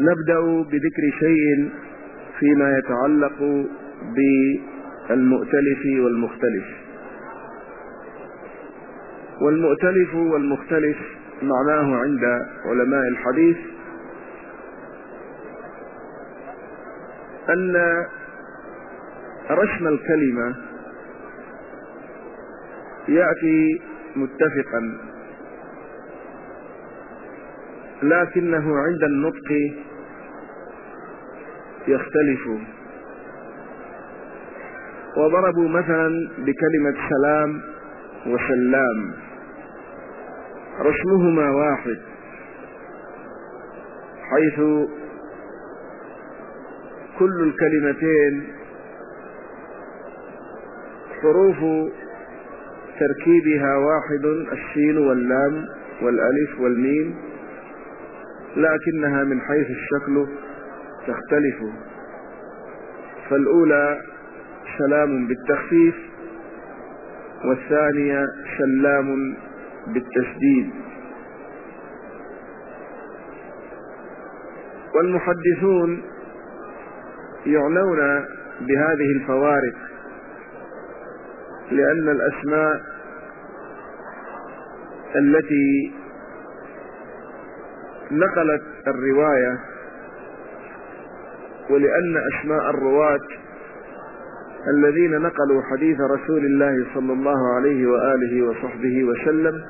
نبدأ بذكر شيء فيما يتعلق بالمؤتلف والمختلف. والمؤتلف والمختلف معناه عند علماء الحديث أن رسم الكلمة يأتي متفقا لكنه عند النطق يختلف. وضربوا مثلا بكلمة سلام وسلام. رسمهما واحد حيث كل الكلمتين حروف تركيبها واحد السين واللام والألف والميم لكنها من حيث الشكل تختلف. فالأولى سلام بالتخفيف والثانية سلام بالتشديد والمحدثون يعنون بهذه الفوارق لأن الأسماء التي نقلت الرواية ولأن أسماء الرواة الذين نقلوا حديث رسول الله صلى الله عليه وآله وصحبه وسلم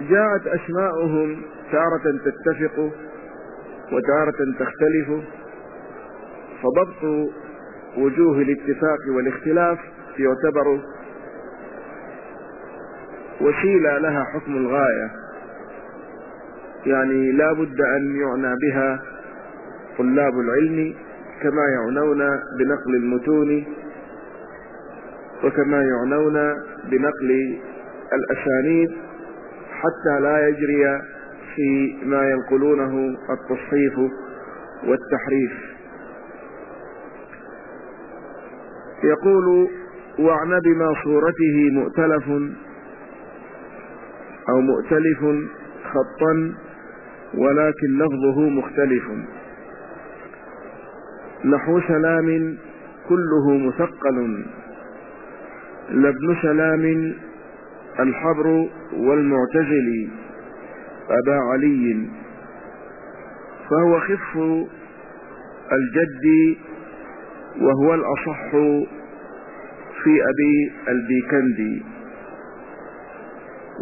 جاءت أسماؤهم تارة تتفق وتارة تختلف فضبط وجوه الاتفاق والاختلاف يعتبر وسيلة لها حكم الغاية. يعني لا بد أن يعنى بها طلاب العلم كما يعنون بنقل المتون وكما يعنون بنقل الأسانيد حتى لا يجري في ما ينقلونه التصحيف والتحريف. يقول واعن بما صورته مؤتلف أو مؤتلف خطا ولكن لفظه مختلف. نحو سلام كله مثقل. لابن سلام الحبر والمعتزل أبا علي. فهو خف الجد وهو الأصح في أبي البيكندي.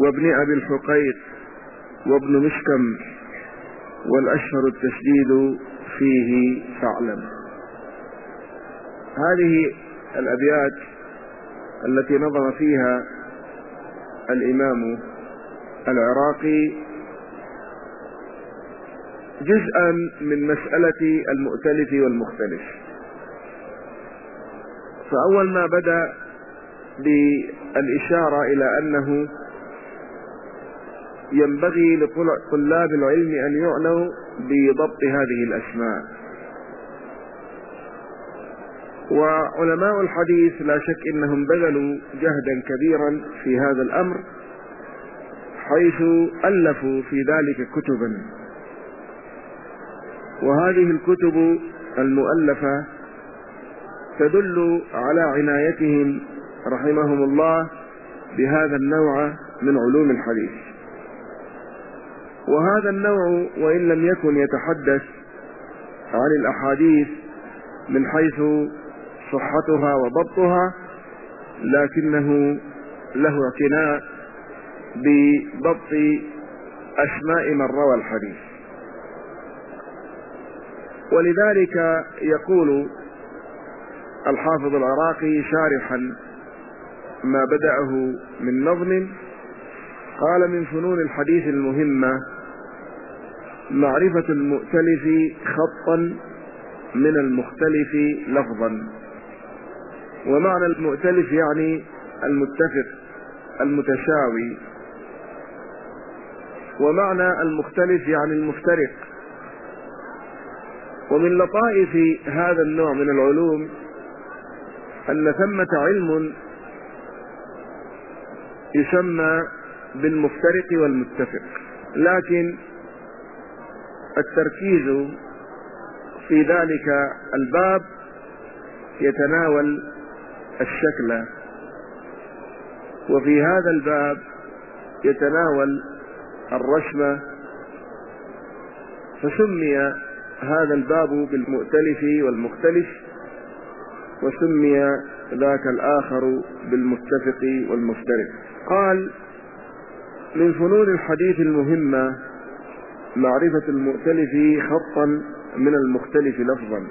وابن أبي الحقيق وابن مشكم والأشهر التشديد فيه فاعلم. هذه الأبيات التي نظر فيها الإمام العراقي جزءا من مسألة المؤتلف والمختلف. فأول ما بدأ بالإشارة إلى أنه ينبغي لطلاب العلم أن يعنوا بضبط هذه الأسماء. وعلماء الحديث لا شك إنهم بذلوا جهدا كبيرا في هذا الأمر حيث ألفوا في ذلك كتبا. وهذه الكتب المؤلفة تدل على عنايتهم رحمهم الله بهذا النوع من علوم الحديث. وهذا النوع وإن لم يكن يتحدث عن الأحاديث من حيث صحتها وضبطها لكنه له اعتناء بضبط أسماء من روى الحديث. ولذلك يقول الحافظ العراقي شارحا ما بدأه من نظم قال من فنون الحديث المهمة معرفة المؤتلف خطا من المختلف لفظا. ومعنى المؤتلف يعني المتفق المتساوي ومعنى المختلف يعني المفترق. ومن لطائف هذا النوع من العلوم أن ثمة علم يسمى بالمفترق والمتفق. لكن التركيز في ذلك الباب يتناول الشكل. وفي هذا الباب يتناول الرسم فسمي هذا الباب بالمؤتلف والمختلف وسمي ذاك الآخر بالمتفق والمفترق. قال من فنون الحديث المهمة معرفة المؤتلف خطا من المختلف لفظا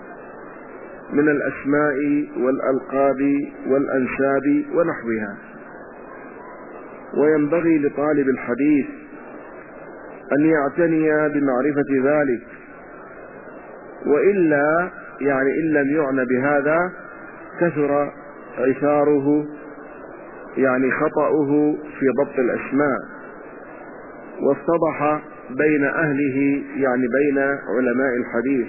من الأسماء والألقاب والأنساب ونحوها. وينبغي لطالب الحديث أن يعتني بمعرفة ذلك وإلا يعني إن لم يعنى بهذا كثر عثاره يعني خطأه في ضبط الأسماء. وافتضح بين أهله يعني بين علماء الحديث.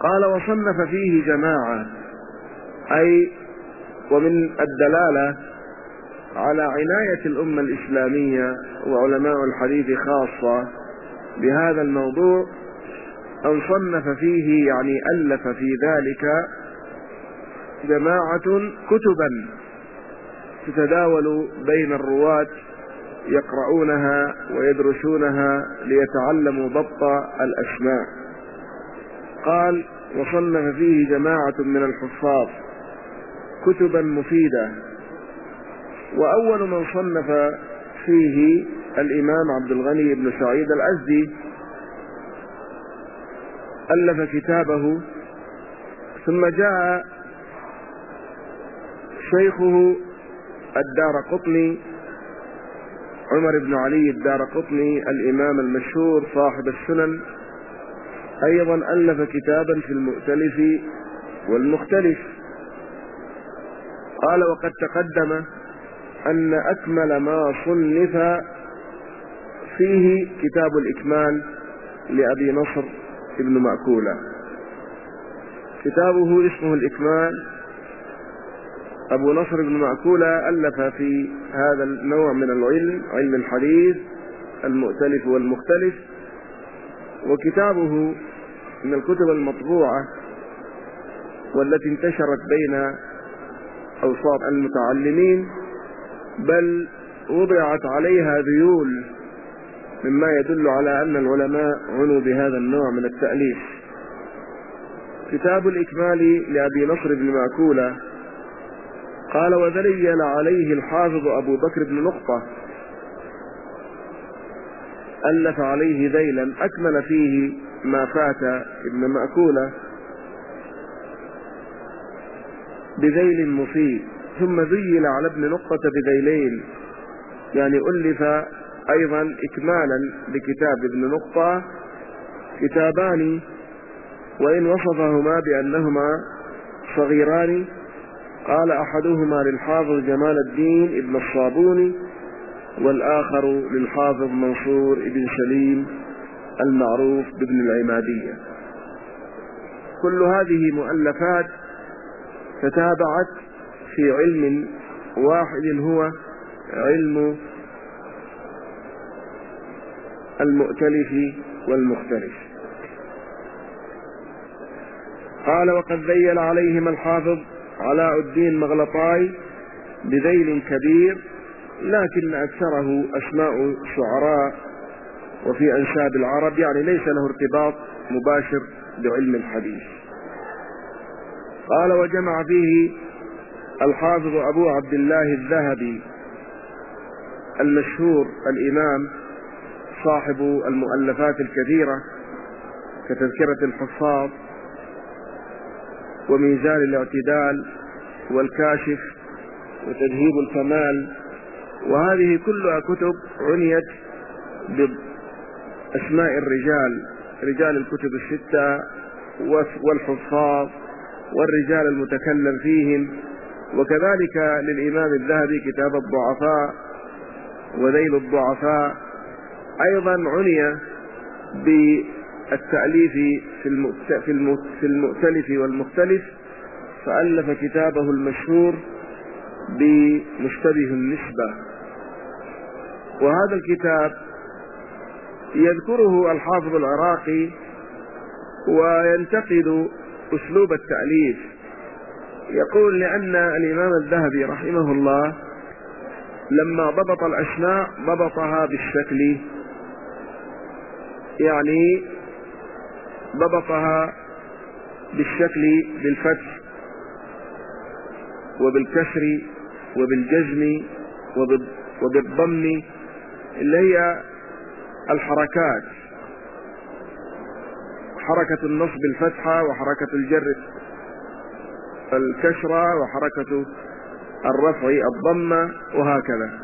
قال وصنف فيه جماعة أي ومن الدلالة على عناية الأمة الإسلامية وعلماء الحديث خاصة بهذا الموضوع أن صنف فيه يعني ألف في ذلك جماعة كتبا تتداول بين الرواة يقرؤونها ويدرسونها ليتعلموا ضبط الأسماء. قال وصنف فيه جماعة من الحفاظ كتبا مفيدة. وأول من صنف فيه الإمام عبد الغني بن سعيد الأزدي ألف كتابه ثم جاء شيخه الدار قطني عمر بن علي الدار قطني الإمام المشهور صاحب السنن أيضا ألف كتابا في المؤتلف والمختلف. قال وقد تقدم أن أكمل ما صنف فيه كتاب الإكمال لأبي نصر ابن مأكولة. كتابه اسمه الإكمال أبو نصر بن مأكولة ألف في هذا النوع من العلم علم الحديث المؤتلف والمختلف. وكتابه من الكتب المطبوعة والتي انتشرت بين أوساط المتعلمين بل وضعت عليها ذيول مما يدل على أن العلماء عنوا بهذا النوع من التأليف. كتاب الإكمال لأبي نصر بن ماكولة قال وذليل عليه الحافظ أبو بكر بن نقطة ألف عليه ذيلا أكمل فيه ما فات ابن مأكولة بذيل مفيد ثم ذيل على ابن نقطة بذيلين يعني ألف أيضا إكمالا لكتاب ابن نقطة كتابان وإن وصفهما بأنهما صغيران قال أحدهما للحافظ جمال الدين ابن الصابوني والآخر للحافظ منصور ابن سليم المعروف بابن العمادية. كل هذه مؤلفات تتابعت في علم واحد هو علم المؤتلف والمختلف. قال وقد ذيل عليهما الحافظ علاء الدين مغلطاي بذيل كبير لكن أكثره أسماء شعراء وفي أنساب العرب يعني ليس له ارتباط مباشر بعلم الحديث. قال وجمع فيه الحافظ أبو عبد الله الذهبي المشهور الإمام صاحب المؤلفات الكثيرة كتذكرة الحفاظ وميزان الاعتدال والكاشف وتذهيب الكمال. وهذه كلها كتب عنيت بأسماء الرجال رجال الكتب الستة والحفاظ والرجال المتكلم فيهم. وكذلك للإمام الذهبي كتاب الضعفاء وذيل الضعفاء. أيضا عني بالتأليف في المؤتلف والمختلف فألف كتابه المشهور بمشتبه النسبة. وهذا الكتاب يذكره الحافظ العراقي وينتقد أسلوب التأليف. يقول لأن الإمام الذهبي رحمه الله لما ضبط الأسماء ضبطها بالشكل يعني ضبطها بالشكل بالفتح وبالكسر وبالجزم وبالضم اللي هي الحركات. حركة النصب الفتحة وحركة الجر الكسرة وحركة الرفع الضمة وهكذا.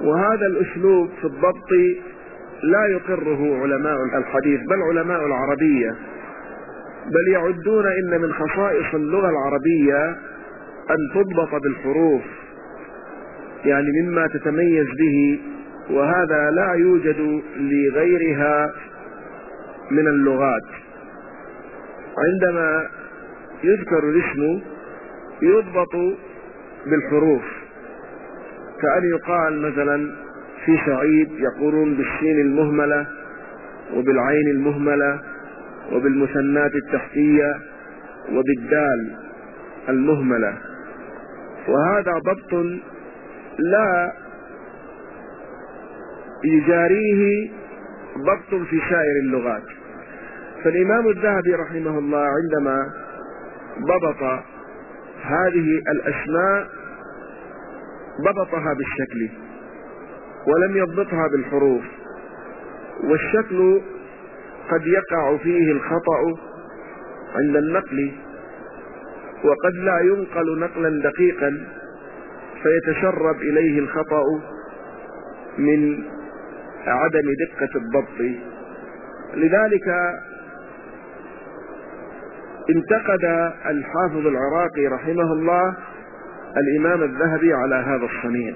وهذا الأسلوب في الضبط لا يقره علماء الحديث بل علماء العربية. بل يعدون إن من خصائص اللغة العربية أن تضبط بالحروف يعني مما تتميز به وهذا لا يوجد لغيرها من اللغات. عندما يذكر الاسم يضبط بالحروف كأن يقال مثلا في سعيد يقولون بالسين المهملة وبالعين المهملة وبالمثنات التحتية وبالدال المهملة. وهذا ضبط لا يجاريه ضبط في سائر اللغات. فالإمام الذهبي رحمه الله عندما ضبط هذه الأسماء ضبطها بالشكل. ولم يضبطها بالحروف. والشكل قد يقع فيه الخطأ عند النقل وقد لا ينقل نقلا دقيقا فيتشرب إليه الخطأ من عدم دقة الضبط. لذلك انتقد الحافظ العراقي رحمه الله الإمام الذهبي على هذا الصنيع.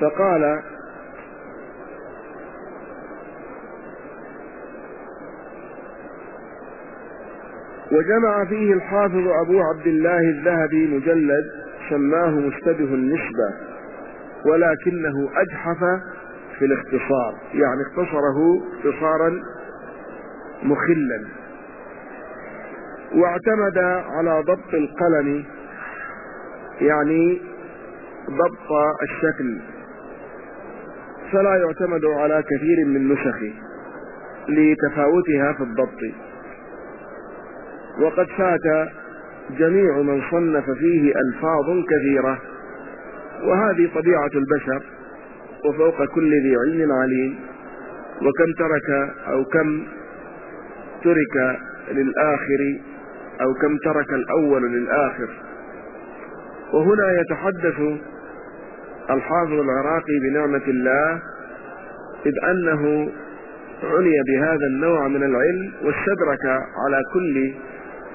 فقال وجمع فيه الحافظ أبو عبد الله الذهبي مجلد سماه مشتبه النسبة ولكنه أجحف في الاختصار يعني اختصره اختصارا مخلا. واعتمد على ضبط القلم يعني ضبط الشكل. فلا يعتمد على كثير من نسخه لتفاوتها في الضبط. وقد فات جميع من صنف فيه ألفاظ كثيرة وهذه طبيعة البشر وفوق كل ذي علم عليم. وكم ترك أو كم ترك للآخر أو كم ترك الأول للآخر. وهنا يتحدث الحافظ العراقي بنعمة الله إذ أنه عني بهذا النوع من العلم واستدرك على كل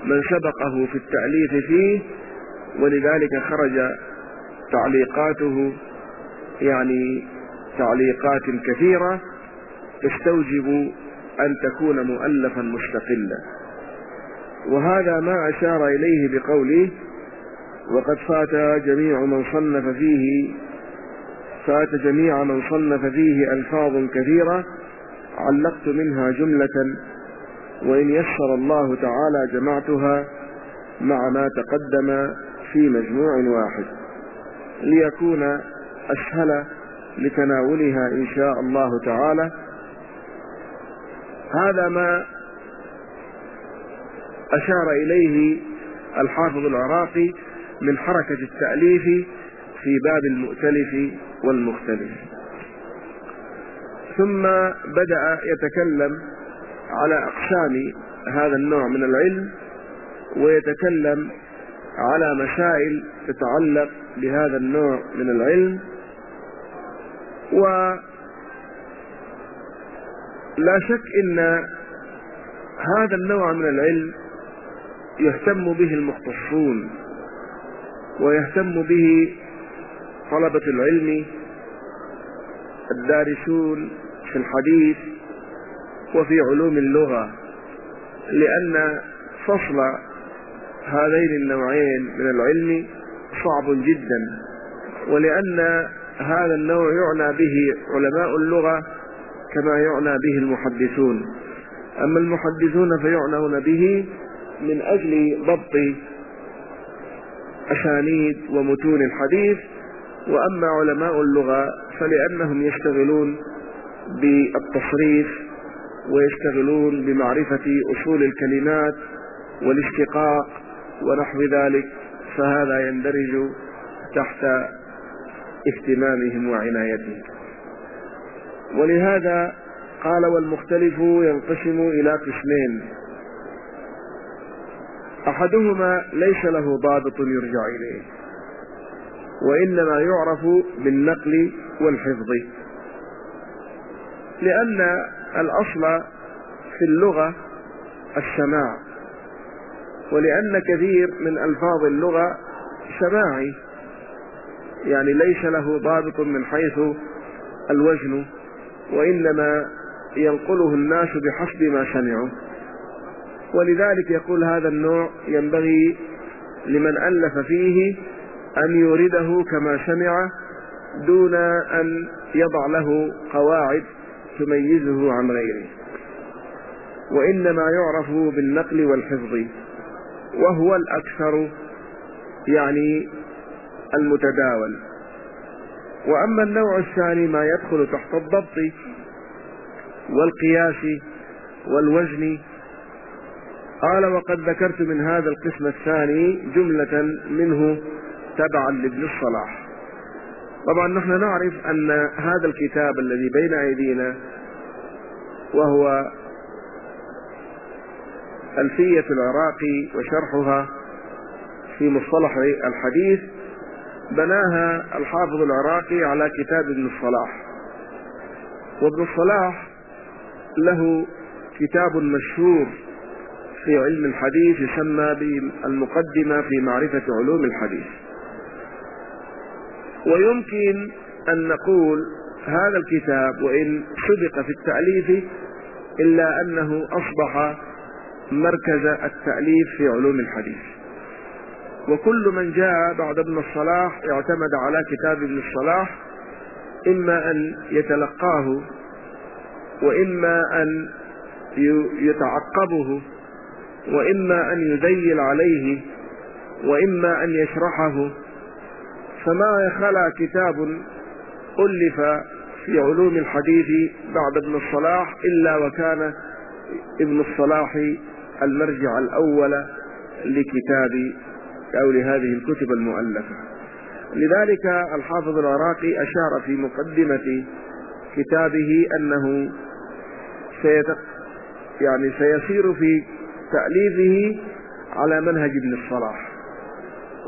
من سبقه في التأليف فيه ولذلك خرج تعليقاته يعني تعليقات كثيرة تستوجب أن تكون مؤلفا مستقلا. وهذا ما أشار إليه بقوله وقد فات جميع من صنف فيه فات جميع من صنف فيه ألفاظ كثيرة. علقت منها جملة وإن يسر الله تعالى جمعتها مع ما تقدم في مجموع واحد. ليكون أسهل لتناولها إن شاء الله تعالى. هذا ما أشار إليه الحافظ العراقي من حركة التأليف في باب المؤتلف والمختلف. ثم بدأ يتكلم على أقسام هذا النوع من العلم ويتكلم على مسائل تتعلق بهذا النوع من العلم ولا شك إن هذا النوع من العلم يهتم به المختصون ويهتم به طلبة العلم الدارسون في الحديث وفي علوم اللغة لأن فصل هذين النوعين من العلم صعب جدا ولأن هذا النوع يعنى به علماء اللغة كما يعنى به المحدثون. أما المحدثون فيعنون به من أجل ضبط أسانيد ومتون الحديث وأما علماء اللغة فلأنهم يشتغلون بالتصريف ويشتغلون بمعرفة أصول الكلمات والاشتقاق ونحو ذلك فهذا يندرج تحت اهتمامهم وعنايتهم. ولهذا قال والمختلف ينقسم إلى قسمين. أحدهما ليس له ضابط يرجع إليه. وإنما يعرف بالنقل والحفظ. لأن الأصل في اللغة السماع ولأن كثير من ألفاظ اللغة سماعي يعني ليس له ضابط من حيث الوزن وإنما ينقله الناس بحسب ما سمعوا. ولذلك يقول هذا النوع ينبغي لمن ألف فيه أن يورده كما سمع دون أن يضع له قواعد تميزه عن غيره. وإنما يعرف بالنقل والحفظ وهو الأكثر يعني المتداول. وأما النوع الثاني ما يدخل تحت الضبط والقياس والوزن. قال وقد ذكرت من هذا القسم الثاني جملة منه تبعا لابن الصلاح. طبعا نحن نعرف أن هذا الكتاب الذي بين أيدينا وهو ألفية العراقي وشرحها في مصطلح الحديث بناها الحافظ العراقي على كتاب ابن الصلاح. وابن الصلاح له كتاب مشهور في علم الحديث يسمى بالمقدمة في معرفة علوم الحديث. ويمكن أن نقول هذا الكتاب وإن سبق في التأليف إلا أنه أصبح مركز التأليف في علوم الحديث. وكل من جاء بعد ابن الصلاح اعتمد على كتاب ابن الصلاح إما أن يتلقاه وإما أن يتعقبه وإما أن يذيل عليه وإما أن يشرحه فما خلا كتاب ألف في علوم الحديث بعد ابن الصلاح إلا وكان ابن الصلاح المرجع الأول لكتاب أو لهذه الكتب المؤلفة. لذلك الحافظ العراقي أشار في مقدمة كتابه أنه سيتق يعني سيسير في تأليفه على منهج ابن الصلاح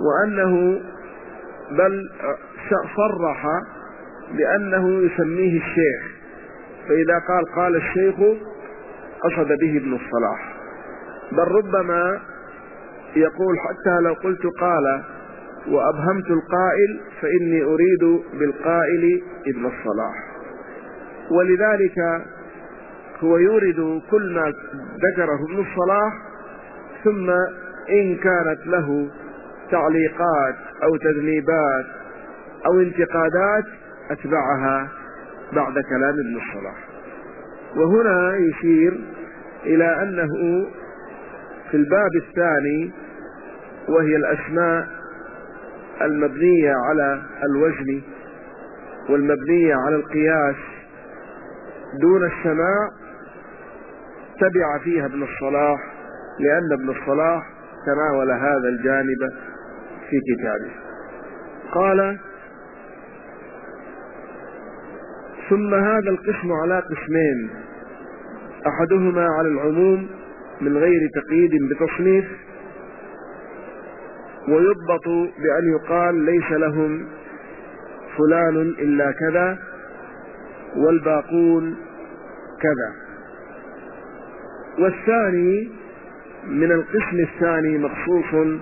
وأنه بل صرح بأنه يسميه الشيخ. فإذا قال قال الشيخ قصد به ابن الصلاح. بل ربما يقول حتى لو قلت قال وأبهمت القائل فإني أريد بالقائل ابن الصلاح. ولذلك هو يورد كل ما ذكره ابن الصلاح ثم إن كانت له تعليقات أو تذنيبات أو انتقادات أتبعها بعد كلام ابن الصلاح. وهنا يشير إلى أنه في الباب الثاني وهي الأسماء المبنية على الوزن والمبنية على القياس دون السماع تبع فيها ابن الصلاح لأن ابن الصلاح تناول هذا الجانب في كتابه. قال ثم هذا القسم على قسمين أحدهما على العموم من غير تقييد بتصنيف ويضبط بأن يقال ليس لهم فلان إلا كذا والباقون كذا. والثاني من القسم الثاني مخصوص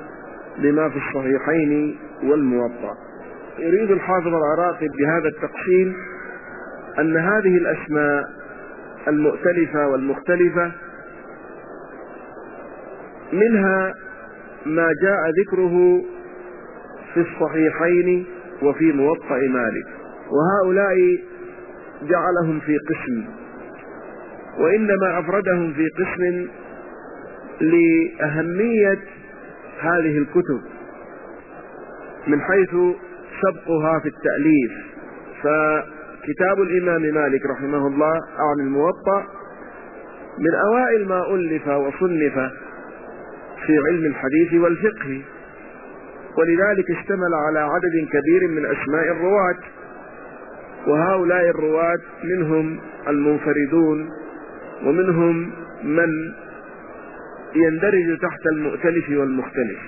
بما في الصحيحين والموطأ. يريد الحافظ العراقي بهذا التقسيم أن هذه الأسماء المؤتلفة والمختلفة منها ما جاء ذكره في الصحيحين وفي موطأ مالك. وهؤلاء جعلهم في قسم وإنما أفردهم في قسم لأهمية هذه الكتب من حيث سبقها في التأليف. فكتاب الإمام مالك رحمه الله عن الموطأ من أوائل ما ألف وصنف في علم الحديث والفقه ولذلك اشتمل على عدد كبير من أسماء الرواة وهؤلاء الرواة منهم المنفردون ومنهم من يندرج تحت المؤتلف والمختلف.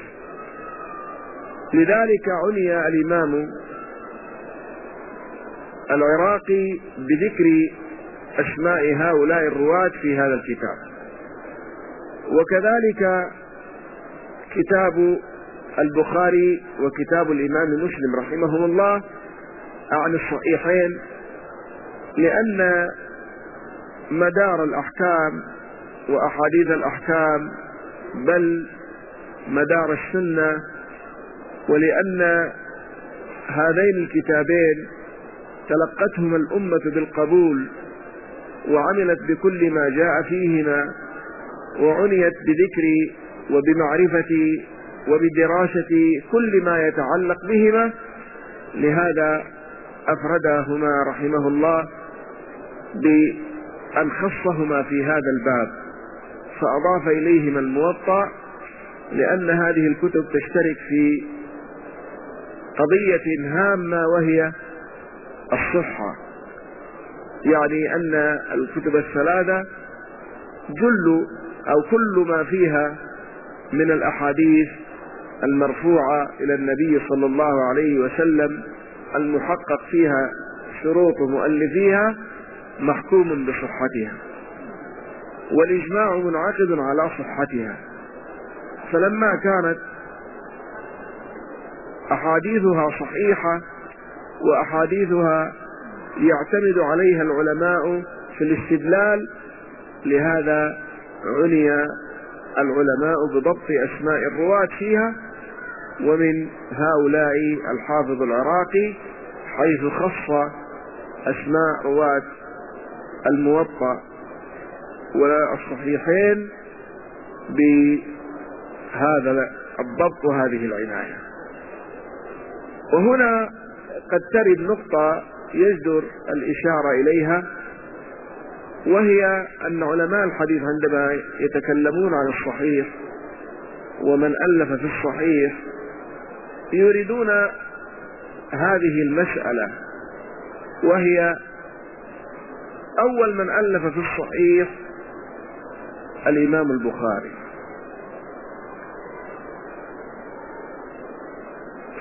لذلك عني الإمام العراقي بذكر أسماء هؤلاء الرواة في هذا الكتاب. وكذلك كتاب البخاري وكتاب الإمام مسلم رحمهم الله عن الصحيحين لأن مدار الأحكام وأحاديث الأحكام بل مدار السنة. ولأن هذين الكتابين تلقتهما الأمة بالقبول وعملت بكل ما جاء فيهما وعنيت بذكر وبمعرفة وبدراسة كل ما يتعلق بهما. لهذا أفردهما رحمه الله بأن خصهما في هذا الباب. فأضاف إليهما الموطأ لأن هذه الكتب تشترك في قضية هامة وهي الصحة. يعني أن الكتب الثلاثة جل أو كل ما فيها من الأحاديث المرفوعة إلى النبي صلى الله عليه وسلم المحقق فيها شروط مؤلفيها محكوم بصحتها. والإجماع منعقد على صحتها. فلما كانت أحاديثها صحيحة وأحاديثها يعتمد عليها العلماء في الاستدلال لهذا عني العلماء بضبط أسماء الرواة فيها ومن هؤلاء الحافظ العراقي حيث خص أسماء رواة الموطأ. والصحيحين بهذا الضبط وهذه العناية. وهنا قد ترد نقطة يجدر الإشارة إليها وهي أن علماء الحديث عندما يتكلمون عن الصحيح ومن ألف في الصحيح يريدون هذه المسألة وهي أول من ألف في الصحيح الإمام البخاري.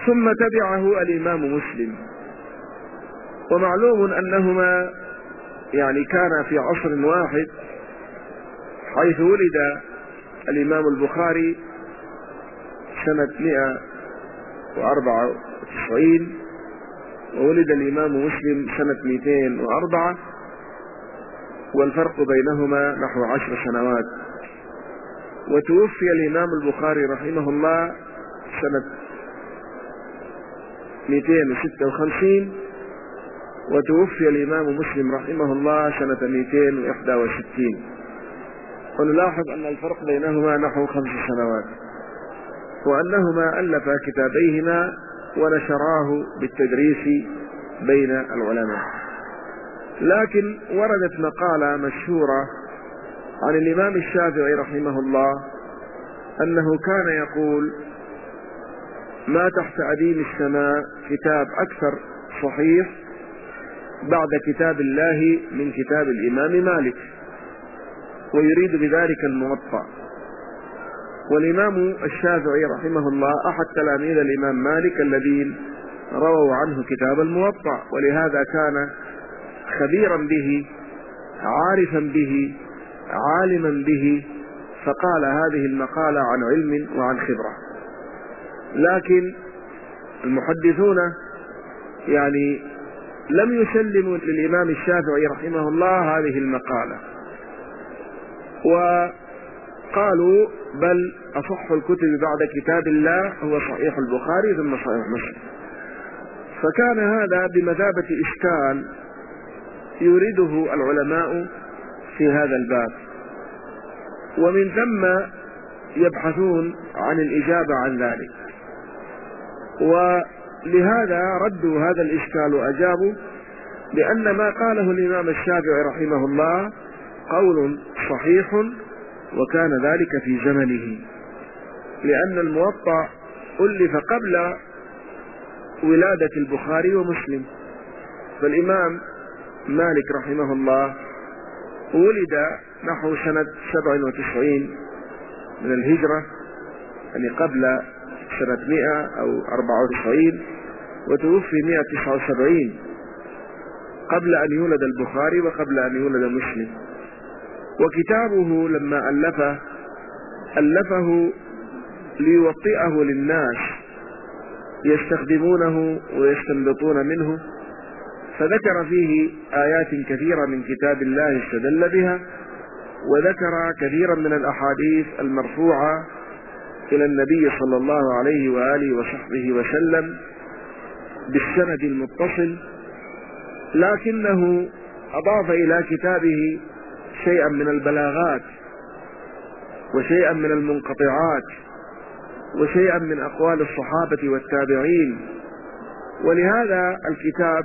ثم تبعه الإمام مسلم. ومعلوم أنهما يعني كان في عصر واحد حيث ولد الإمام البخاري سنة 194 وولد الإمام مسلم سنة 204 والفرق بينهما نحو عشر سنوات. وتوفي الإمام البخاري رحمه الله سنة 256 وتوفي الإمام مسلم رحمه الله سنة 261 ونلاحظ أن الفرق بينهما نحو خمس سنوات وأنهما ألفا كتابيهما ونشراه بالتدريس بين العلماء. لكن وردت مقالة مشهورة عن الإمام الشافعي رحمه الله أنه كان يقول ما تحت أديم السماء كتاب أكثر صحيح بعد كتاب الله من كتاب الإمام مالك ويريد بذلك الموطأ. والإمام الشافعي رحمه الله أحد تلاميذ الإمام مالك الذين رووا عنه كتاب الموطأ ولهذا كان خبيرا به عارفا به عالما به فقال هذه المقالة عن علم وعن خبرة. لكن المحدثون يعني لم يسلموا للإمام الشافعي رحمه الله هذه المقالة. وقالوا بل أصح الكتب بعد كتاب الله هو صحيح البخاري ثم صحيح مسلم. فكان هذا بمثابة إشكال يريده العلماء في هذا الباب. ومن ثم يبحثون عن الإجابة عن ذلك. ولهذا ردوا هذا الإشكال وأجابوا بأن ما قاله الإمام الشافعي رحمه الله قول صحيح وكان ذلك في زمنه. لأن الموطأ ألف قبل ولادة البخاري ومسلم. فالإمام مالك رحمه الله ولد نحو سنة 97 من الهجرة يعني قبل سنة 100 أو 94 وتوفي 179 قبل أن يولد البخاري وقبل أن يولد مسلم. وكتابه لما ألفه ألفه ليوطئه للناس يستخدمونه ويستنبطون منه. فذكر فيه آيات كثيرة من كتاب الله استدل بها وذكر كثيرا من الأحاديث المرفوعة إلى النبي صلى الله عليه وآله وصحبه وسلم بالسند المتصل لكنه أضاف إلى كتابه شيئا من البلاغات وشيئا من المنقطعات وشيئا من أقوال الصحابة والتابعين ولهذا الكتاب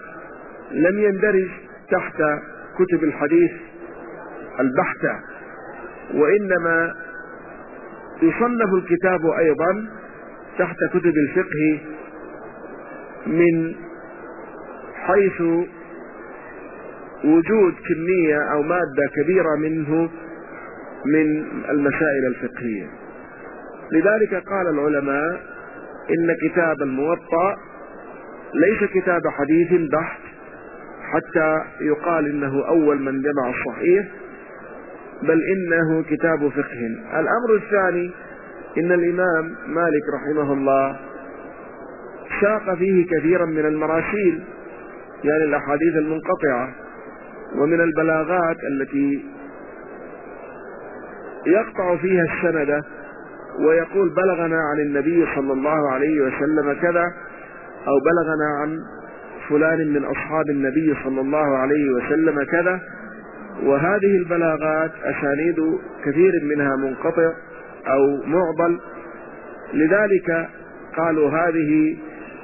لم يندرج تحت كتب الحديث البحتة وإنما يصنف الكتاب أيضا تحت كتب الفقه من حيث وجود كمية أو مادة كبيرة منه من المسائل الفقهية. لذلك قال العلماء إن كتاب الموطأ ليس كتاب حديث بحت حتى يقال إنه أول من جمع الصحيح بل إنه كتاب فقه. الأمر الثاني إن الإمام مالك رحمه الله ساق فيه كثيرا من المراسيل يعني الأحاديث المنقطعة ومن البلاغات التي يقطع فيها السند ويقول بلغنا عن النبي صلى الله عليه وسلم كذا أو بلغنا عن فلان من أصحاب النبي صلى الله عليه وسلم كذا. وهذه البلاغات أسانيد كثير منها منقطع أو معضل. لذلك قالوا هذه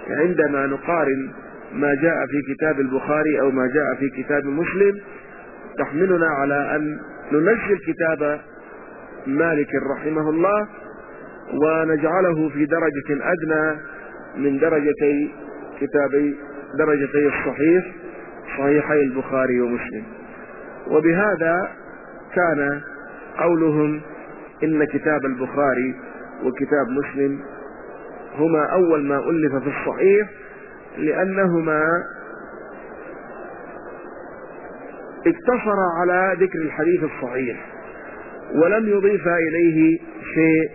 عندما نقارن ما جاء في كتاب البخاري أو ما جاء في كتاب مسلم تحملنا على أن ننزل كتاب مالك رحمه الله ونجعله في درجة أدنى من درجتي كتابي درجتي الصحيح صحيحي البخاري ومسلم. وبهذا كان قولهم إن كتاب البخاري وكتاب مسلم هما أول ما ألف في الصحيح لأنهما اقتصر على ذكر الحديث الصحيح ولم يضيف إليه شيء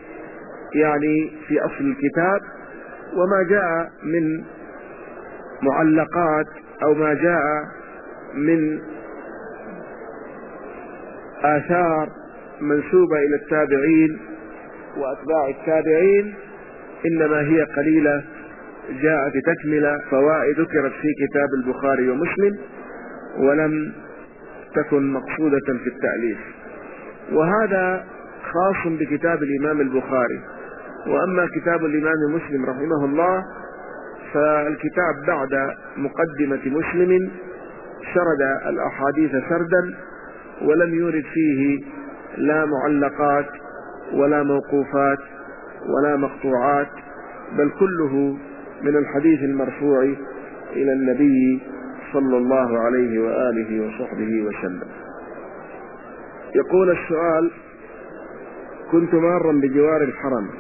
يعني في أصل الكتاب وما جاء من معلقات أو ما جاء من آثار منسوبة إلى التابعين وأتباع التابعين إنما هي قليلة جاءت تكملة فوائد ذكرت في كتاب البخاري ومسلم ولم تكن مقصودة في التأليف. وهذا خاص بكتاب الإمام البخاري. وأما كتاب الإمام مسلم رحمه الله فالكتاب بعد مقدمة مسلم سرد الأحاديث سردا ولم يورد فيه لا معلقات ولا موقوفات ولا مقطوعات بل كله من الحديث المرفوع إلى النبي صلى الله عليه وآله وصحبه وسلم. يقول السؤال كنت مارا بجوار الحرم.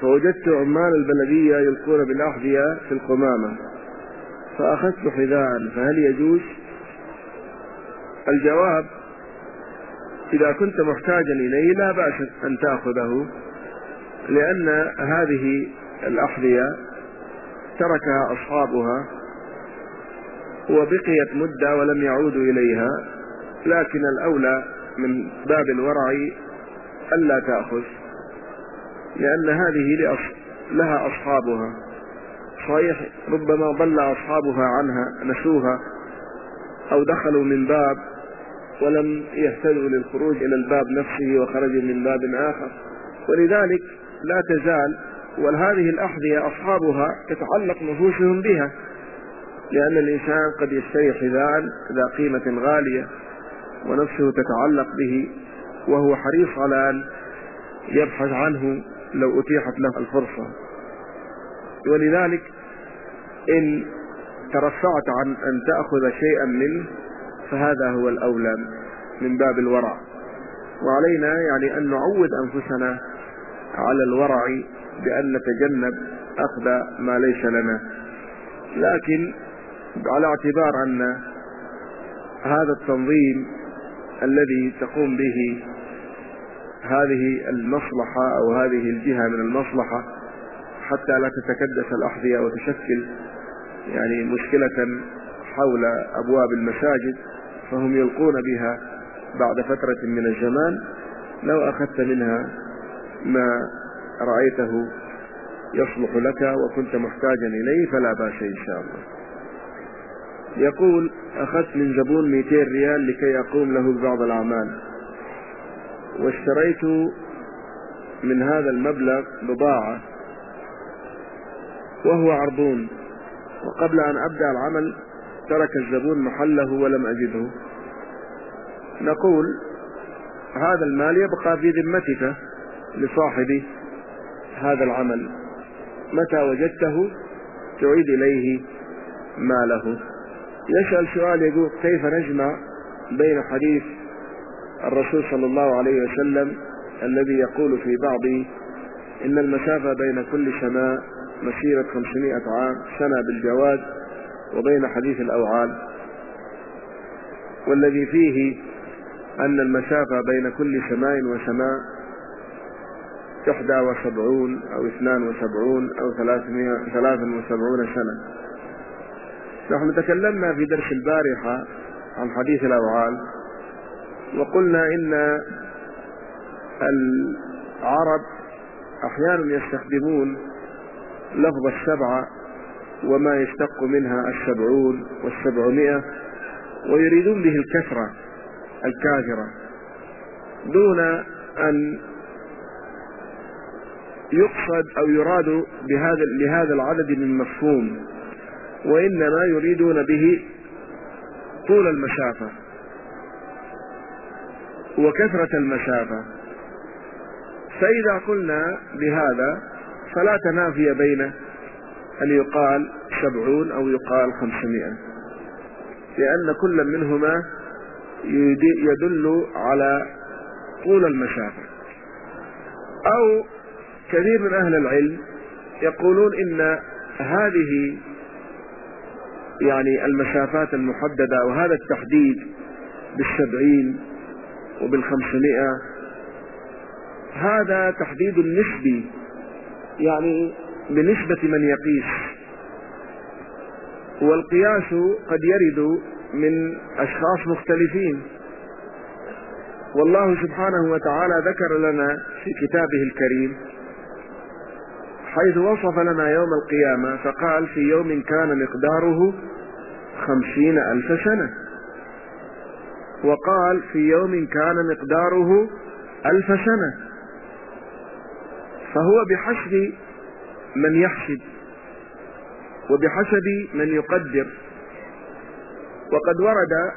فوجدت عمال البلدية يلقون بالأحذية في القمامة فأخذت حذاء فهل يجوز؟ الجواب إذا كنت محتاجا إليه لا بأس أن تأخذه لأن هذه الأحذية تركها أصحابها وبقيت مدة ولم يعودوا إليها لكن الأولى من باب الورع ألا تأخذ. لأن هذه لها أصحابها. صحيح ربما ضل أصحابها عنها نسوها أو دخلوا من باب ولم يهتدوا للخروج إلى الباب نفسه وخرجوا من باب آخر. ولذلك لا تزال وهذه الأحذية أصحابها تتعلق نفوسهم بها لأن الإنسان قد يشتري حذاء ذا قيمة غالية ونفسه تتعلق به وهو حريص على أن يبحث عنه لو أتيحت له الفرصة. ولذلك إن ترفعت عن أن تأخذ شيئا منه فهذا هو الأولى من باب الورع. وعلينا يعني أن نعود أنفسنا على الورع بأن نتجنب أخذ ما ليس لنا. لكن على اعتبار أن هذا التنظيم الذي تقوم به هذه المصلحة أو هذه الجهة من المصلحة حتى لا تتكدس الأحذية وتشكل يعني مشكلة حول أبواب المساجد فهم يلقون بها بعد فترة من الزمان. لو أخذت منها ما رأيته يصلح لك وكنت محتاجا إليه فلا بأس إن شاء الله. يقول أخذت من زبون 200 ريال لكي أقوم له ببعض الأعمال. واشتريت من هذا المبلغ بضاعة وهو عرضون. وقبل أن أبدأ العمل ترك الزبون محله ولم أجده. نقول هذا المال يبقى في ذمتك لصاحب هذا العمل. متى وجدته تعيد إليه ماله. يسأل سؤال يقول كيف نجمع بين حديث الرسول صلى الله عليه وسلم الذي يقول في بعض إن المسافة بين كل سماء مسيرة 500 عام سنة بالجواز وبين حديث الأوعال والذي فيه أن المسافة بين كل سماء وسماء إحدى وسبعون أو اثنان وسبعون أو ثلاث وسبعون سنة. نحن تكلمنا في درس البارحة عن حديث الأوعال. وقلنا إن العرب أحيانا يستخدمون لفظ السبعة وما يشتق منها السبعون والسبعمائة ويريدون به الكثرة الكاثرة دون أن يقصد أو يراد بهذا لهذا العدد من مفهوم وإنما يريدون به طول المسافة. وكثرة المسافة فإذا قلنا بهذا فلا تنافي بين أن يقال سبعون أو يقال خمسمائة؟ لأن كل منهما يدل على طول المسافة أو كثير من أهل العلم يقولون إن هذه يعني المسافات المحددة وهذا التحديد بالسبعين وبالخمسمائة. هذا تحديد نسبي يعني بنسبة من يقيس. والقياس قد يرد من أشخاص مختلفين. والله سبحانه وتعالى ذكر لنا في كتابه الكريم حيث وصف لنا يوم القيامة فقال في يوم كان مقداره خمسين ألف سنة. وقال في يوم كان مقداره ألف سنة. فهو بحسب من يحسب وبحسب من يقدر. وقد ورد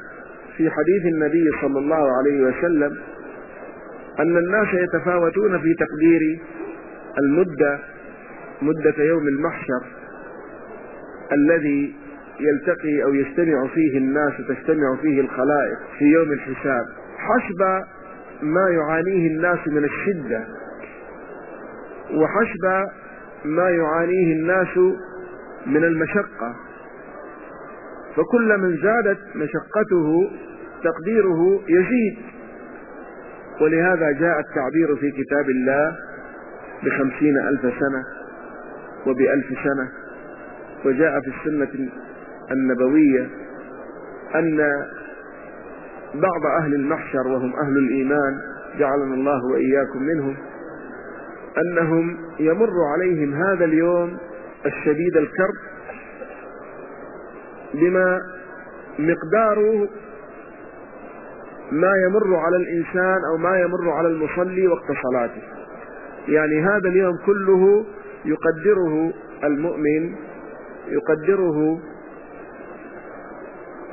في حديث النبي صلى الله عليه وسلم أن الناس يتفاوتون في تقدير المدة مدة يوم المحشر الذي يلتقي أو يجتمع فيه الناس وتجتمع فيه الخلائق في يوم الحساب. حسب ما يعانيه الناس من الشدة. وحسب ما يعانيه الناس من المشقة. فكل من زادت مشقته تقديره يزيد. ولهذا جاء التعبير في كتاب الله بخمسين ألف سنة وبألف سنة. وجاء في السنة النبوية أن بعض أهل المحشر وهم أهل الإيمان جعلنا الله وإياكم منهم أنهم يمر عليهم هذا اليوم الشديد الكرب بما مقدار ما يمر على الإنسان أو ما يمر على المصلي وقت صلاته. يعني هذا اليوم كله يقدره المؤمن يقدره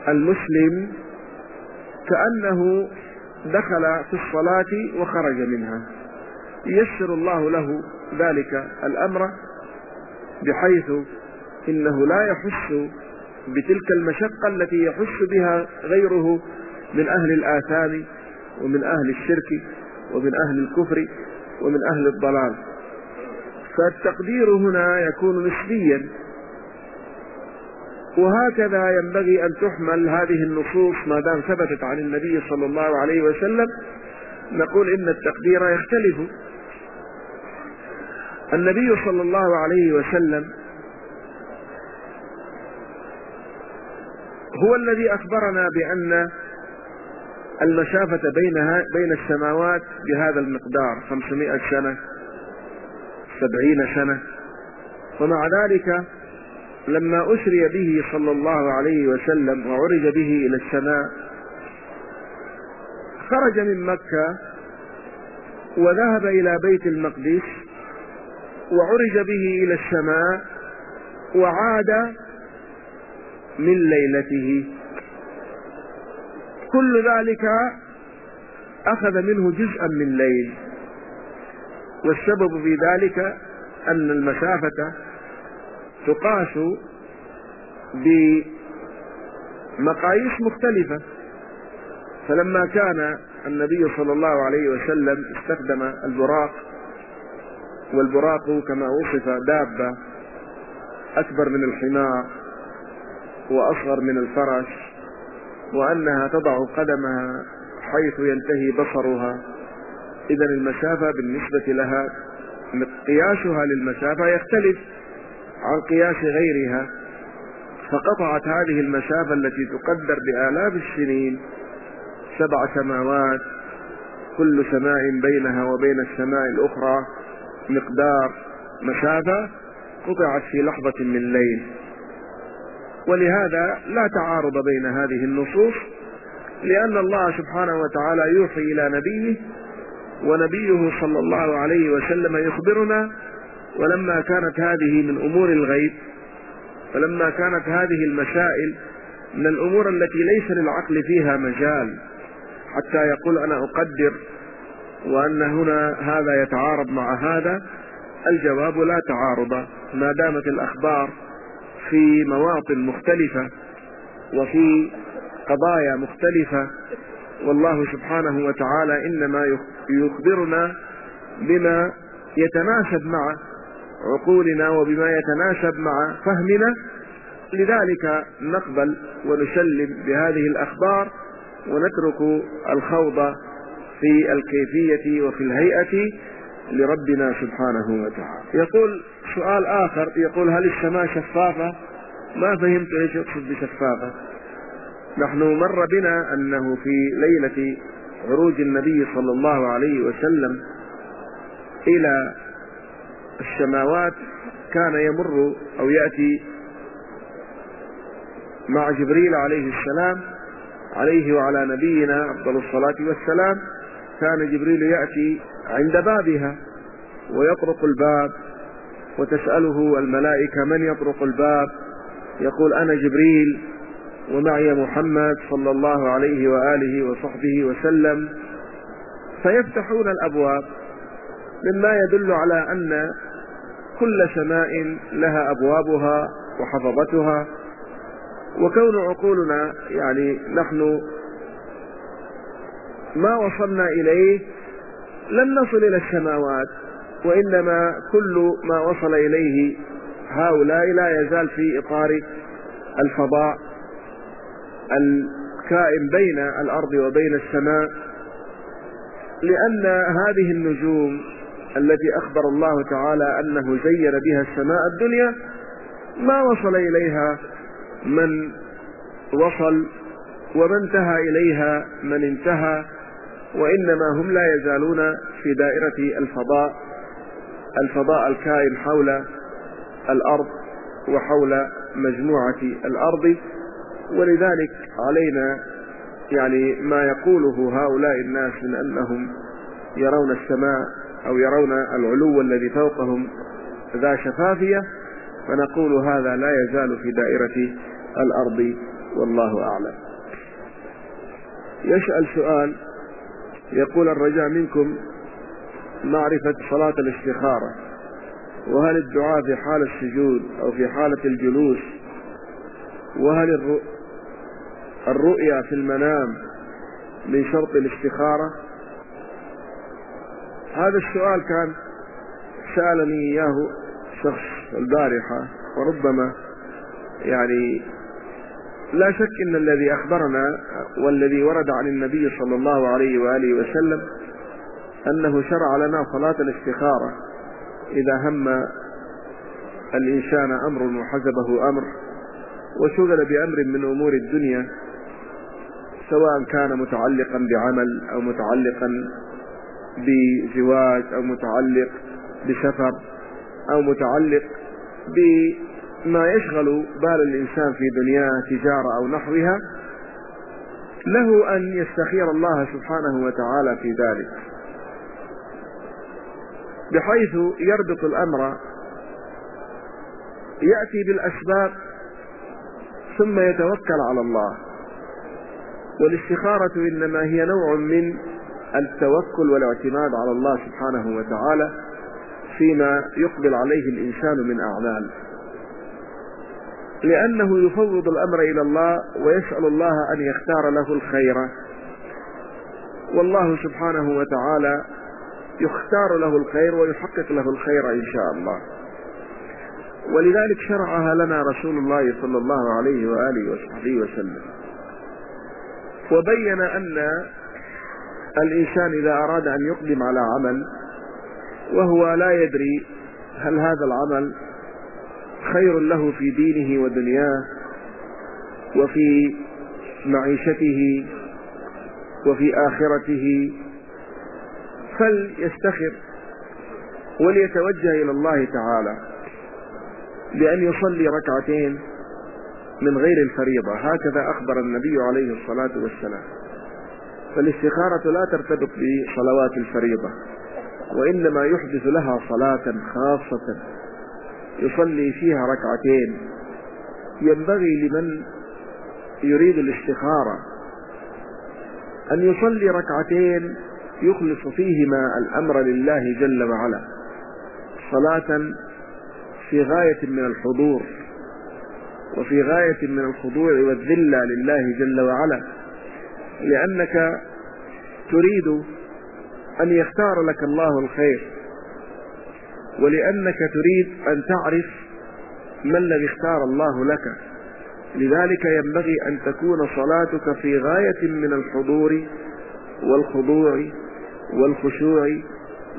المسلم كأنه دخل في الصلاة وخرج منها. ييسر الله له ذلك الأمر بحيث إنه لا يحس بتلك المشقة التي يحس بها غيره من أهل الآثام ومن أهل الشرك ومن أهل الكفر ومن أهل الضلال. فالتقدير هنا يكون نسبيا وهكذا ينبغي أن تحمل هذه النصوص ما دام ثبتت عن النبي صلى الله عليه وسلم. نقول إن التقدير يختلف. النبي صلى الله عليه وسلم هو الذي أخبرنا بأن المسافة بينها بين السماوات بهذا المقدار 500 سنة 70 سنة. ومع ذلك لما أسري به صلى الله عليه وسلم وعرج به إلى السماء خرج من مكة وذهب إلى بيت المقدس وعرج به إلى السماء وعاد من ليلته. كل ذلك أخذ منه جزءا من ليل والسبب في ذلك أن المسافة تقاس بمقاييس مختلفة. فلما كان النبي صلى الله عليه وسلم استخدم البراق والبراق كما وصف دابة أكبر من الحمار وأصغر من الفرس وأنها تضع قدمها حيث ينتهي بصرها إذا المسافة بالنسبة لها قياسها للمسافة يختلف. عن قياس غيرها فقطعت هذه المسافة التي تقدر بآلاف السنين سبع سماوات كل سماء بينها وبين السماء الأخرى مقدار مسافة قطعت في لحظة من ليل. ولهذا لا تعارض بين هذه النصوص لأن الله سبحانه وتعالى يوحي إلى نبيه ونبيه صلى الله عليه وسلم يخبرنا ولما كانت هذه من أمور الغيب فلما كانت هذه المسائل من الأمور التي ليس للعقل فيها مجال حتى يقول أنا أقدر وأن هنا هذا يتعارض مع هذا الجواب لا تعارض ما دامت الأخبار في مواطن مختلفة وفي قضايا مختلفة والله سبحانه وتعالى إنما يخبرنا بما يتناسب مع عقولنا وبما يتناسب مع فهمنا. لذلك نقبل ونسلم بهذه الأخبار ونترك الخوض في الكيفية وفي الهيئة لربنا سبحانه وتعالى. يقول سؤال آخر يقول هل السماء شفافة؟ ما فهمت إيش يقصد بشفافة. نحن مر بنا أنه في ليلة عروج النبي صلى الله عليه وسلم إلى السماوات كان يمر أو يأتي مع جبريل عليه السلام عليه وعلى نبينا أفضل الصلاة والسلام. كان جبريل يأتي عند بابها ويطرق الباب وتسأله الملائكة من يطرق الباب؟ يقول أنا جبريل ومعي محمد صلى الله عليه وآله وصحبه وسلم. فيفتحون الأبواب مما يدل على أن كل سماء لها أبوابها وحفظتها. وكون عقولنا يعني نحن ما وصلنا إليه لن نصل إلى السماوات وإنما كل ما وصل إليه هؤلاء لا يزال في إطار الفضاء الكائن بين الأرض وبين السماء. لأن هذه النجوم التي أخبر الله تعالى أنه زين بها السماء الدنيا ما وصل إليها من وصل وما انتهى إليها من انتهى وإنما هم لا يزالون في دائرة الفضاء الفضاء الكائن حول الأرض وحول مجموعة الأرض. ولذلك علينا يعني ما يقوله هؤلاء الناس من أنهم يرون السماء أو يرون العلو الذي فوقهم ذا شفافية فنقول هذا لا يزال في دائرة الأرض والله أعلم. يسأل سؤال يقول الرجاء منكم معرفة صلاة الاستخارة وهل الدعاء في حال السجود أو في حالة الجلوس؟ وهل الرؤيا في المنام من شرط الاستخارة؟ هذا السؤال كان سألني إياه شخص البارحة وربما يعني لا شك إن الذي أخبرنا والذي ورد عن النبي صلى الله عليه وآله وسلم أنه شرع لنا صلاة الاستخارة. إذا هم الإنسان أمر وحسبه أمر وشغل بأمر من أمور الدنيا سواء كان متعلقا بعمل أو متعلقا بزواج أو متعلق بسفر أو متعلق بما يشغل بال الإنسان في دنياه تجارة أو نحوها له أن يستخير الله سبحانه وتعالى في ذلك. بحيث يربط الأمر يأتي بالأسباب ثم يتوكل على الله. والاستخارة إنما هي نوع من التوكل والاعتماد على الله سبحانه وتعالى فيما يقبل عليه الإنسان من أعمال. لأنه يفوض الأمر إلى الله ويسأل الله أن يختار له الخير. والله سبحانه وتعالى يختار له الخير ويحقق له الخير إن شاء الله. ولذلك شرعها لنا رسول الله صلى الله عليه وآله وصحبه وسلم. وبين أن الإنسان إذا أراد أن يقدم على عمل وهو لا يدري هل هذا العمل خير له في دينه ودنياه وفي معيشته وفي آخرته فليستخر وليتوجه إلى الله تعالى بأن يصلي ركعتين من غير الفريضة. هكذا أخبر النبي عليه الصلاة والسلام. فالاستخارة لا ترتبط بصلوات الفريضة وإنما يحدث لها صلاة خاصة يصلي فيها ركعتين. ينبغي لمن يريد الاستخارة أن يصلي ركعتين يخلص فيهما الأمر لله جل وعلا صلاة في غاية من الحضور وفي غاية من الخضوع والذلة لله جل وعلا. لأنك تريد أن يختار لك الله الخير ولأنك تريد أن تعرف ما الذي اختار الله لك. لذلك ينبغي أن تكون صلاتك في غاية من الحضور والخضوع والخشوع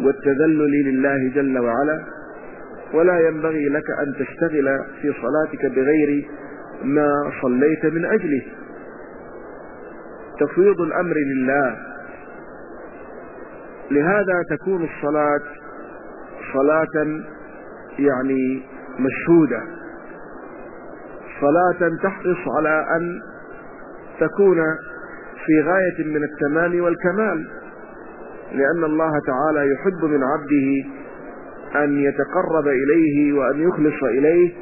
والتذلل لله جل وعلا. ولا ينبغي لك أن تشتغل في صلاتك بغير ما صليت من أجله. تفويض الأمر لله لهذا تكون الصلاة صلاة يعني مشهودة. صلاة تحرص على أن تكون في غاية من التمام والكمال لأن الله تعالى يحب من عبده أن يتقرب إليه وأن يخلص إليه.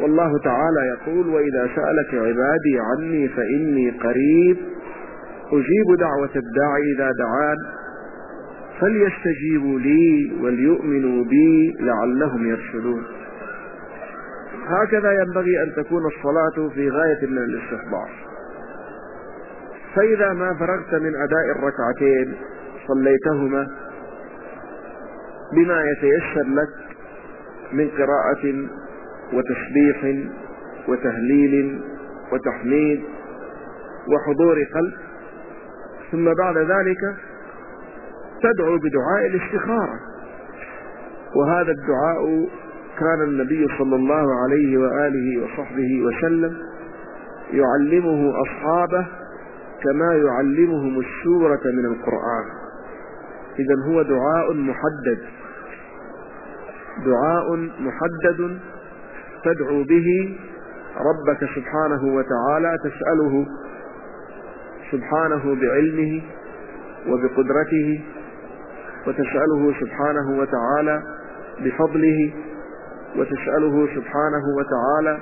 والله تعالى يقول وإذا سألك عبادي عني فإني قريب. أجيب دعوة الداعي إذا دعان. فليستجيبوا لي وليؤمنوا بي لعلهم يرشدون. هكذا ينبغي أن تكون الصلاة في غاية من الاستحضار. فإذا ما فرغت من أداء الركعتين صليتهما بما يتيسر لك من قراءة وتسبيح وتهليل وتحميد وحضور قلب. ثم بعد ذلك تدعو بدعاء الاستخارة. وهذا الدعاء كان النبي صلى الله عليه وآله وصحبه وسلم يعلمه أصحابه كما يعلمهم السورة من القرآن. إذا هو دعاء محدد. دعاء محدد تدعو به ربك سبحانه وتعالى تسأله سبحانه بعلمه وبقدرته وتسأله سبحانه وتعالى بفضله وتسأله سبحانه وتعالى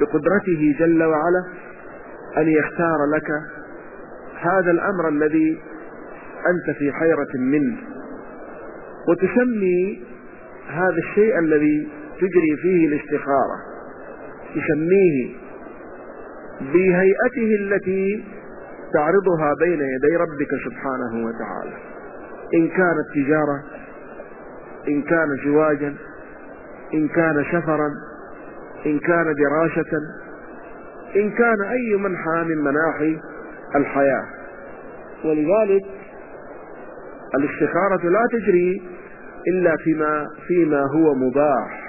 بقدرته جل وعلا أن يختار لك هذا الأمر الذي أنت في حيرة منه. وتسمي هذا الشيء الذي تجري فيه الاستخارة تسميه بهيئته التي تعرضها بين يدي ربك سبحانه وتعالى. إن كانت تجارة إن كان زواجا إن كان سفرا إن كان دراسة إن كان أي منحى من مناحي الحياة. ولذلك الاستخارة لا تجري إلا فيما فيما هو مباح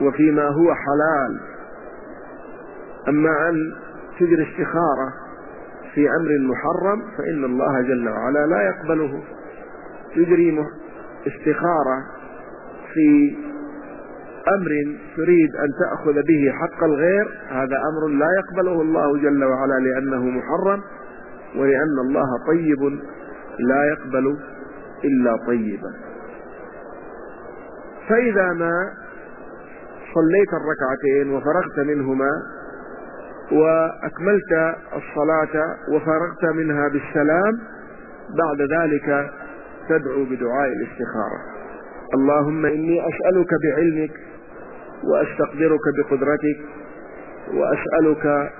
وفيما هو حلال. أما أن تجري استخارة في أمر محرم فإن الله جل وعلا لا يقبله. تجري استخارة في أمر تريد أن تأخذ به حق الغير هذا أمر لا يقبله الله جل وعلا لأنه محرم ولأن الله طيب لا يقبل إلا طيبا. فإذا ما صليت الركعتين وفرغت منهما وأكملت الصلاة وفرغت منها بالسلام بعد ذلك تدعو بدعاء الاستخارة. اللهم إني أسألك بعلمك وأستقدرك بقدرتك وأسألك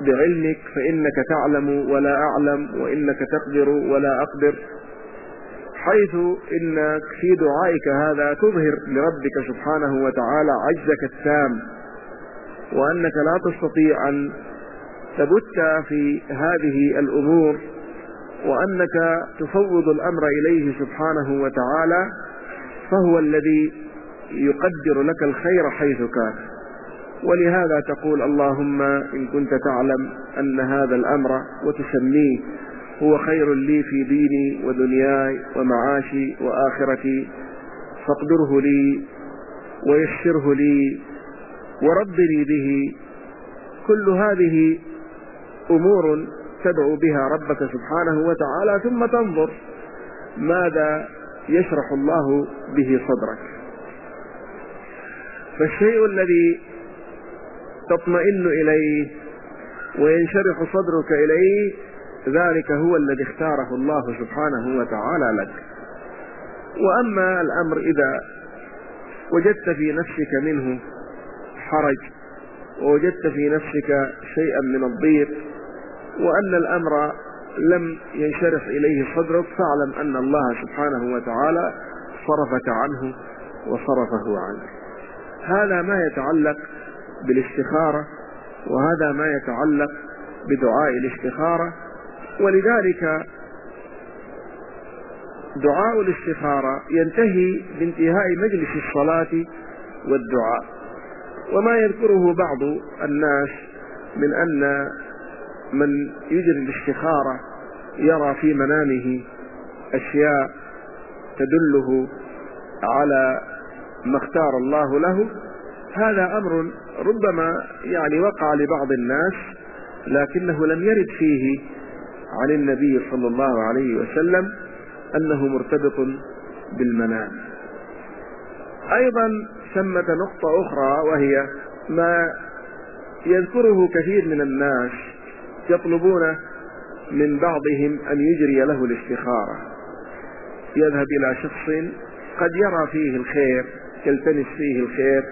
بعلمك فإنك تعلم ولا أعلم وإنك تقدر ولا أقدر. حيث إنك في دعائك هذا تظهر لربك سبحانه وتعالى عجزك التام وأنك لا تستطيع أن تبت في هذه الأمور وأنك تفوض الأمر إليه سبحانه وتعالى فهو الذي يقدر لك الخير حيث كان. ولهذا تقول اللهم إن كنت تعلم أن هذا الأمر وتسميه هو خير لي في ديني ودنياي ومعاشي وآخرتي. فاقدره لي ويسره لي وربني به. كل هذه أمور تدعو بها ربك سبحانه وتعالى. ثم تنظر ماذا يشرح الله به صدرك. فالشيء الذي تطمئن إليه وينشرح صدرك إليه ذلك هو الذي اختاره الله سبحانه وتعالى لك. وأما الأمر إذا وجدت في نفسك منه حرج ووجدت في نفسك شيئا من الضيق وأن الأمر لم ينشرح إليه صدرك فاعلم أن الله سبحانه وتعالى صرفك عنه وصرفه عنك. هذا ما يتعلق بالاستخارة وهذا ما يتعلق بدعاء الاستخارة ولذلك دعاء الاستخارة ينتهي بانتهاء مجلس الصلاة والدعاء. وما يذكره بعض الناس من أن من يجري الاستخارة يرى في منامه أشياء تدله على ما اختار الله له. هذا أمر ربما يعني وقع لبعض الناس لكنه لم يرد فيه عن النبي صلى الله عليه وسلم أنه مرتبط بالمنام. أيضا ثمة نقطة أخرى وهي ما يذكره كثير من الناس يطلبون من بعضهم أن يجري له الاستخارة. يذهب إلى شخص قد يرى فيه الخير يلتمس فيه الخير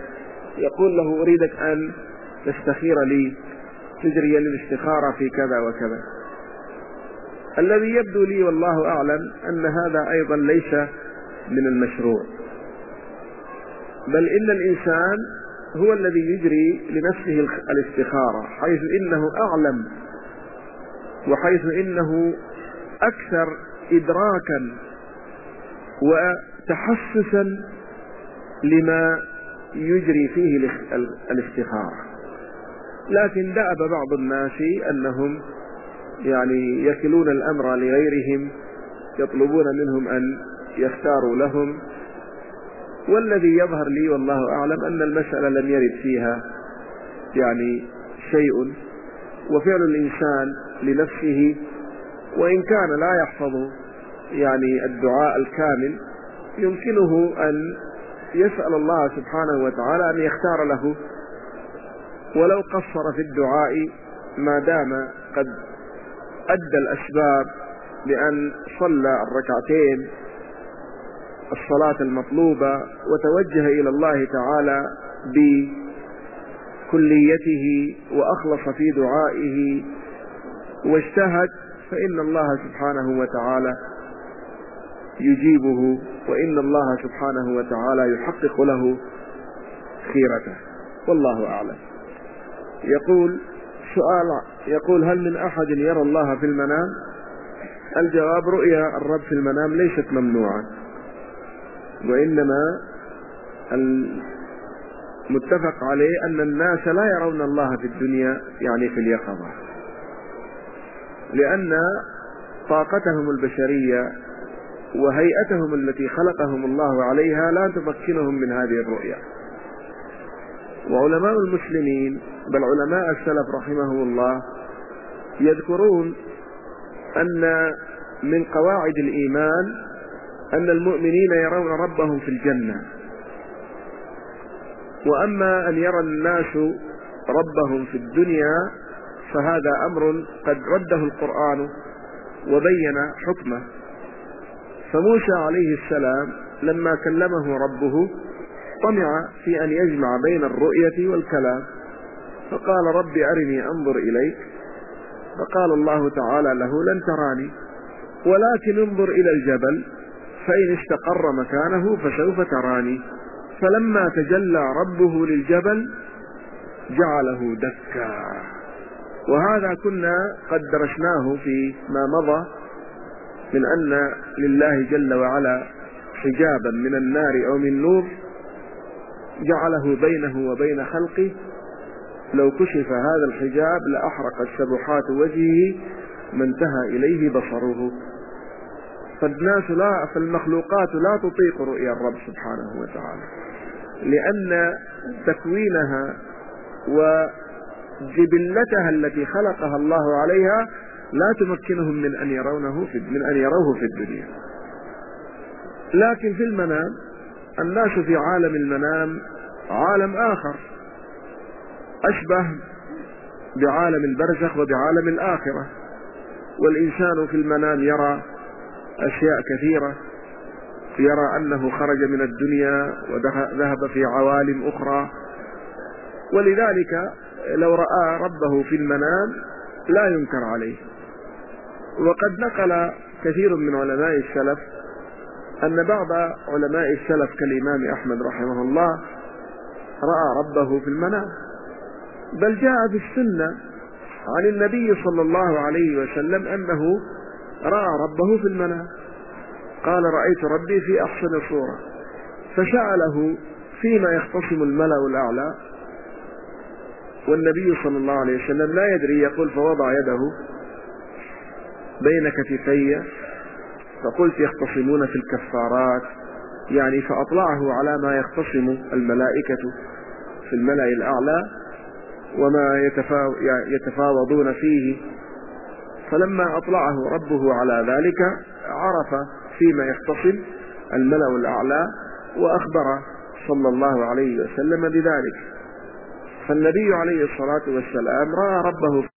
يقول له أريدك أن تستخير لي تجري الاستخارة في كذا وكذا. الذي يبدو لي والله أعلم أن هذا أيضا ليس من المشروع. بل إن الإنسان هو الذي يجري لنفسه الاستخارة حيث إنه أعلم وحيث إنه أكثر إدراكا وتحسسا لما يجري فيه الاستخارة. لكن دأب بعض الناس أنهم يعني يكلون الأمر لغيرهم يطلبون منهم أن يختار لهم. والذي يظهر لي والله أعلم أن المسألة لم يرد فيها يعني شيء. وفعل الإنسان لنفسه وإن كان لا يحفظ يعني الدعاء الكامل يمكنه أن يسأل الله سبحانه وتعالى أن يختار له. ولو قصر في الدعاء ما دام قد أدى الأسباب لأن صلى الركعتين الصلاة المطلوبة وتوجه إلى الله تعالى بكليته وأخلص في دعائه واجتهد فإن الله سبحانه وتعالى يجيبه وإن الله سبحانه وتعالى يحقق له خيرته. والله أعلم. يقول سؤال يقول هل من أحد يرى الله في المنام؟ الجواب رؤيا الرب في المنام ليست ممنوعة وإنما المتفق عليه أن الناس لا يرون الله في الدنيا يعني في اليقظة لأن طاقتهم البشرية وهيئتهم التي خلقهم الله عليها لا تمكنهم من هذه الرؤيا. وعلماء المسلمين بل علماء السلف رحمهم الله يذكرون أن من قواعد الإيمان أن المؤمنين يرون ربهم في الجنة. وأما أن يرى الناس ربهم في الدنيا فهذا أمر قد رده القرآن وبين حكمه. فموسى عليه السلام لما كلمه ربه طمع في أن يجمع بين الرؤية والكلام. فقال رب أرني أنظر إليك. فقال الله تعالى له لن تراني ولكن انظر إلى الجبل فإن استقر مكانه فسوف تراني. فلما تجلى ربه للجبل جعله دكا. وهذا كنا قد درسناه في ما مضى من أن لله جل وعلا حجابا من النار أو من نور. جعله بينه وبين خلقه لو كشف هذا الحجاب لأحرقت سبحات وجهه ما انتهى إليه بصره. فالناس لا فالمخلوقات لا تطيق رؤيا الرب سبحانه وتعالى لأن تكوينها وجبلتها التي خلقها الله عليها لا تمكنهم من أن يرونه في من أن يروه في الدنيا. لكن في المنام الناس في عالم المنام عالم آخر. أشبه بعالم البرزخ وبعالم الآخرة. والإنسان في المنام يرى أشياء كثيرة يرى أنه خرج من الدنيا وذهب في عوالم أخرى. ولذلك لو رأى ربه في المنام لا ينكر عليه. وقد نقل كثير من علماء السلف أن بعض علماء السلف كالإمام أحمد رحمه الله رأى ربه في المنام بل جاء في السنة عن النبي صلى الله عليه وسلم أنه رأى ربه في المنام قال رأيت ربي في أحسن صورة فسأله فيما يختصم الملأ الأعلى؟ والنبي صلى الله عليه وسلم لا يدري يقول فوضع يده بين كتفي فقلت يختصمون في الكفارات. يعني فأطلعه على ما يختصم الملائكة في الملأ الأعلى وما يتفاوضون فيه. فلما أطلعه ربه على ذلك عرف فيما يختصم الملأ الأعلى وأخبر صلى الله عليه وسلم بذلك. فالنبي عليه الصلاة والسلام رأى ربه